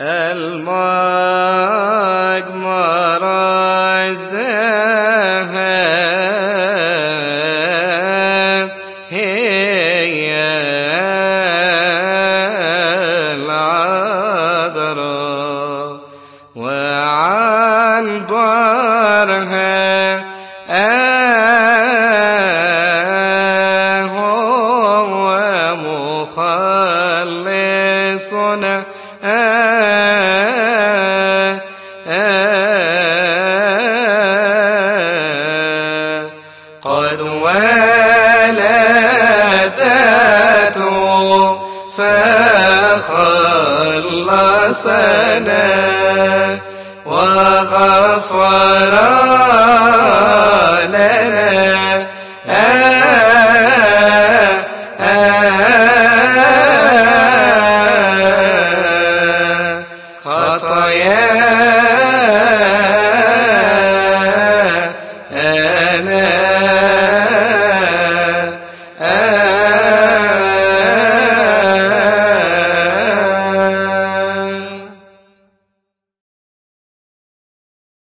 المقمر الذهب هي العذراء وعن برها مخلصنا قد ولدته فخلصنا وغفر يا الرايا